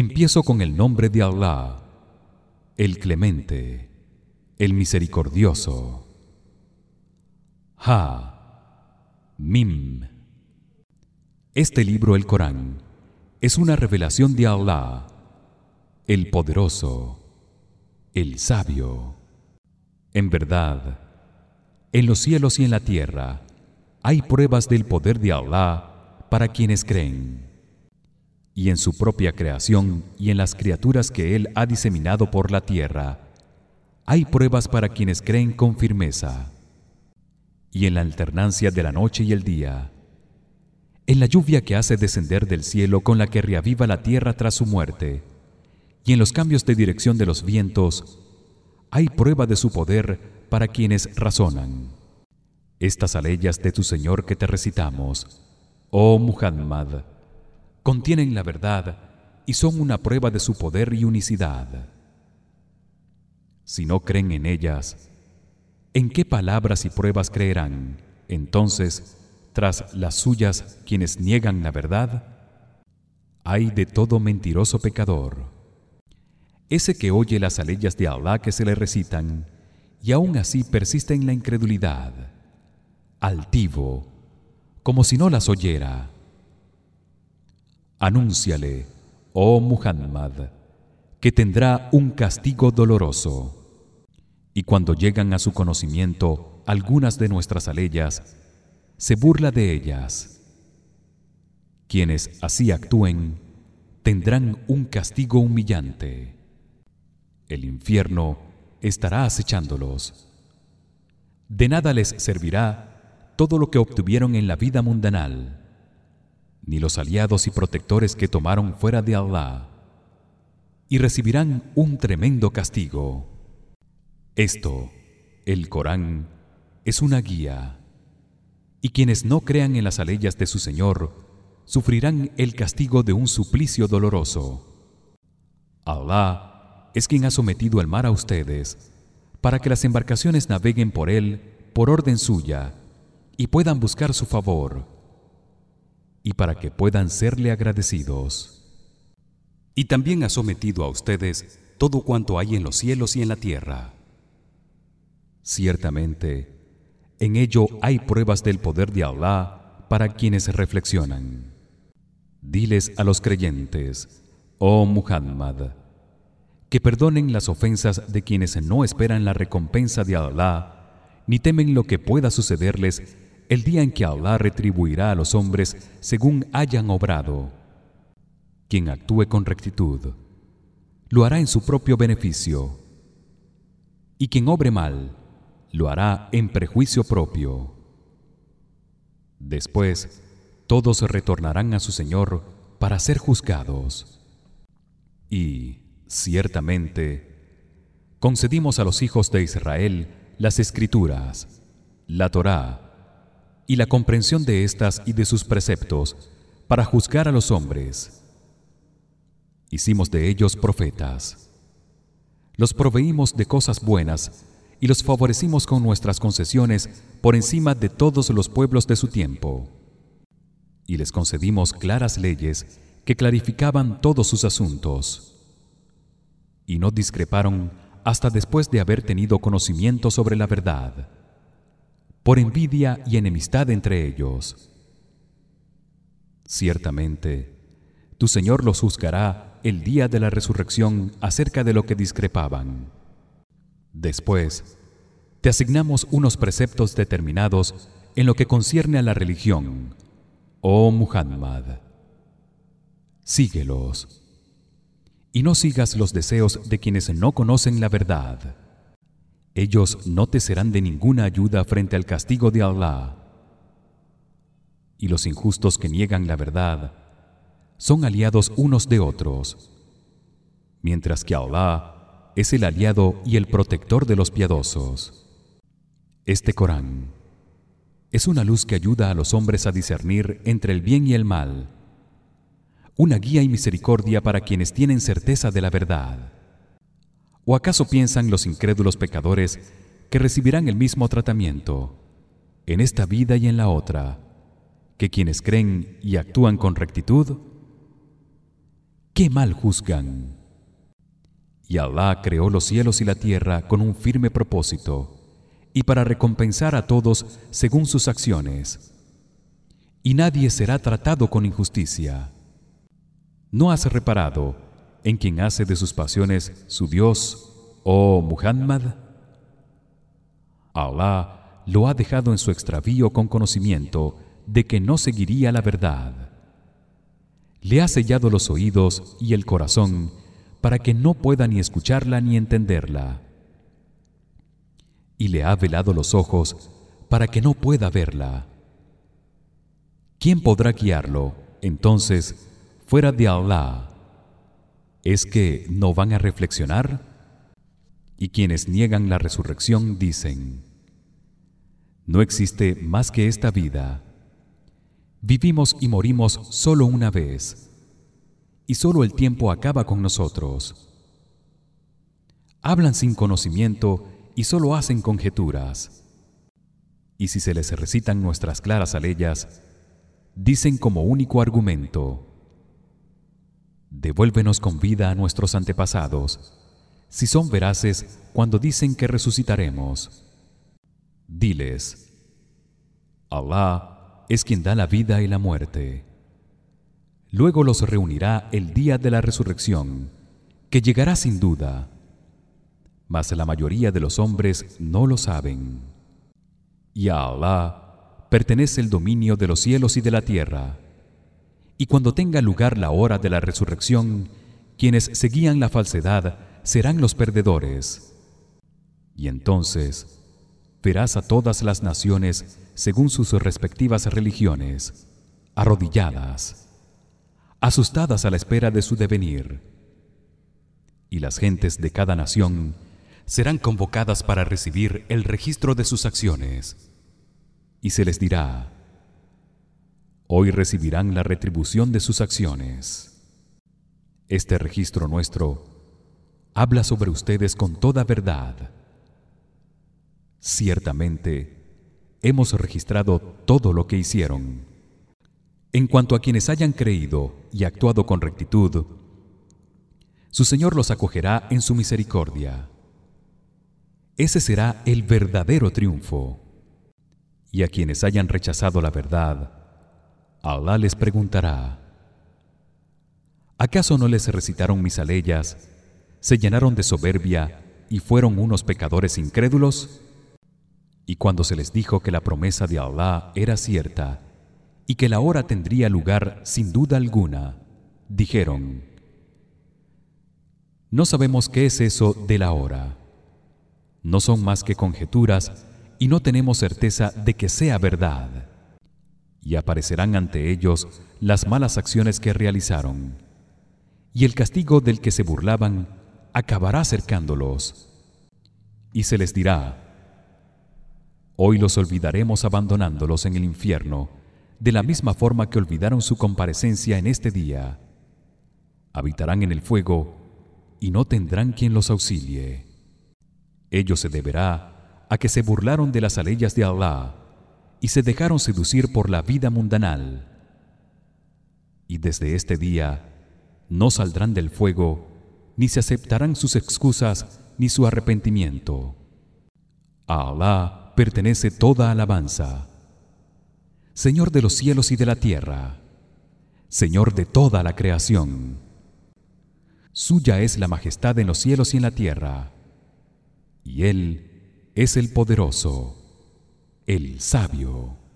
Empiezo con el nombre de Allah, el Clemente, el Misericordioso. Ha Mim Este libro el Corán es una revelación de Allah, el Poderoso, el Sabio. En verdad, en los cielos y en la tierra hay pruebas del poder de Allah para quienes creen. Y en su propia creación y en las criaturas que él ha diseminado por la tierra hay pruebas para quienes creen con firmeza. Y en la alternancia de la noche y el día, en la lluvia que hace descender del cielo con la que reaviva la tierra tras su muerte, y en los cambios de dirección de los vientos, hay prueba de su poder para quienes razonan. Estas aleyas de tu Señor que te recitamos, oh Muhammad, contienen la verdad y son una prueba de su poder y unicidad. Si no creen en ellas, ¿en qué palabras y pruebas creerán? Entonces, tras las suyas quienes niegan la verdad, hay de todo mentiroso pecador ese que oye las aleyas de Allah que se le recitan y aún así persiste en la incredulidad altivo como si no las oyera anúnciale oh Muhammad que tendrá un castigo doloroso. Y cuando llegan a su conocimiento algunas de nuestras aleyas se burla de ellas. Quienes así actúen tendrán un castigo humillante. El infierno estará acechándolos. De nada les servirá todo lo que obtuvieron en la vida mundanal ni los aliados y protectores que tomaron fuera de Allah y recibirán un tremendo castigo. Esto el Corán es una guía y quienes no crean en las aleyas de su Señor sufrirán el castigo de un suplicio doloroso. Allah es quien ha sometido el mar a ustedes para que las embarcaciones naveguen por él por orden suya y puedan buscar su favor y para que puedan serle agradecidos. Y también ha sometido a ustedes todo cuanto hay en los cielos y en la tierra. Ciertamente, en ello hay pruebas del poder de Allah para quienes reflexionan. Diles a los creyentes, oh Muhammad, que perdonen las ofensas de quienes no esperan la recompensa de Allah ni temen lo que pueda sucederles el día en que Allah retribuirá a los hombres según hayan obrado. Quien actúe con rectitud lo hará en su propio beneficio y quien obre mal lo hará en prejuicio propio. Después todos retornarán a su Señor para ser juzgados. Y Ciertamente concedimos a los hijos de Israel las escrituras, la Torá y la comprensión de estas y de sus preceptos para juzgar a los hombres. Hicimos de ellos profetas. Los proveímos de cosas buenas y los favorecimos con nuestras concesiones por encima de todos los pueblos de su tiempo. Y les concedimos claras leyes que clarificaban todos sus asuntos y no discreparon hasta después de haber tenido conocimiento sobre la verdad por envidia y enemistad entre ellos. Ciertamente tu señor los juzgará el día de la resurrección acerca de lo que discrepaban. Después te asignamos unos preceptos determinados en lo que concierne a la religión oh Muhammad. Síguelos. Y no sigas los deseos de quienes no conocen la verdad. Ellos no te serán de ninguna ayuda frente al castigo de Allah. Y los injustos que niegan la verdad son aliados unos de otros, mientras que Allah es el aliado y el protector de los piadosos. Este Corán es una luz que ayuda a los hombres a discernir entre el bien y el mal una guía y misericordia para quienes tienen certeza de la verdad. ¿O acaso piensan los incrédulos pecadores que recibirán el mismo tratamiento en esta vida y en la otra que quienes creen y actúan con rectitud? qué mal juzgan y Allah creó los cielos y la tierra con un firme propósito y para recompensar a todos según sus acciones. Y nadie será tratado con injusticia. No has reparado en quien hace de sus pasiones su Dios oh Muhammad. Allah lo ha dejado en su extravío con conocimiento de que no seguiría la verdad. Le ha sellado los oídos y el corazón para que no pueda ni escucharla ni entenderla. Y le ha velado los ojos para que no pueda verla. Quién podrá guiarlo entonces fuera de Allah es que no van a reflexionar y quienes niegan la resurrección dicen no existe más que esta vida. Vivimos y morimos solo una vez y solo el tiempo acaba con nosotros. Hablan sin conocimiento y solo hacen conjeturas. Y si se les recitan nuestras claras aleyas dicen como único argumento devuélvenos con vida a nuestros antepasados si son veraces cuando dicen que resucitaremos diles Allah es quien da la vida y la muerte. Luego los reunirá el día de la resurrección, que llegará sin duda. Mas la mayoría de los hombres no lo saben. Y a Allah pertenece el dominio de los cielos y de la tierra. Y cuando tenga lugar la hora de la resurrección, quienes seguían la falsedad serán los perdedores. Y entonces verás a todas las naciones según sus respectivas religiones, arrodilladas, asustadas a la espera de su devenir. Y las gentes de cada nación serán convocadas para recibir el registro de sus acciones. Y se les dirá: Hoy recibirán la retribución de sus acciones. Este registro nuestro habla sobre ustedes con toda verdad. Ciertamente hemos registrado todo lo que hicieron. En cuanto a quienes hayan creído y actuado con rectitud, su Señor los acogerá en su misericordia. Ese será el verdadero triunfo. Y a quienes hayan rechazado la verdad, Allah les preguntará: ¿Acaso no les recitaron mis aleyas, se llenaron de soberbia y fueron unos pecadores incrédulos? Y cuando se les dijo que la promesa de Allah era cierta y que la hora tendría lugar sin duda alguna, dijeron: No sabemos qué es eso de la hora. No son más que conjeturas y no tenemos certeza de que sea verdad. Y aparecerán ante ellos las malas acciones que realizaron. Y el castigo del que se burlaban acabará cercándolos. Y se les dirá: Hoy los olvidaremos abandonándolos en el infierno, de la misma forma que olvidaron su comparecencia en este día. Habitarán en el fuego y no tendrán quien los auxilie. Ello se deberá a que se burlaron de las aleyas de Allah y se dejaron seducir por la vida mundanal. Y desde este día no saldrán del fuego ni se aceptarán sus excusas ni su arrepentimiento. A Allah pertenece toda alabanza. Señor de los cielos y de la tierra, Señor de toda la creación. Suya es la majestad en los cielos y en la tierra, y él es el poderoso, el sabio.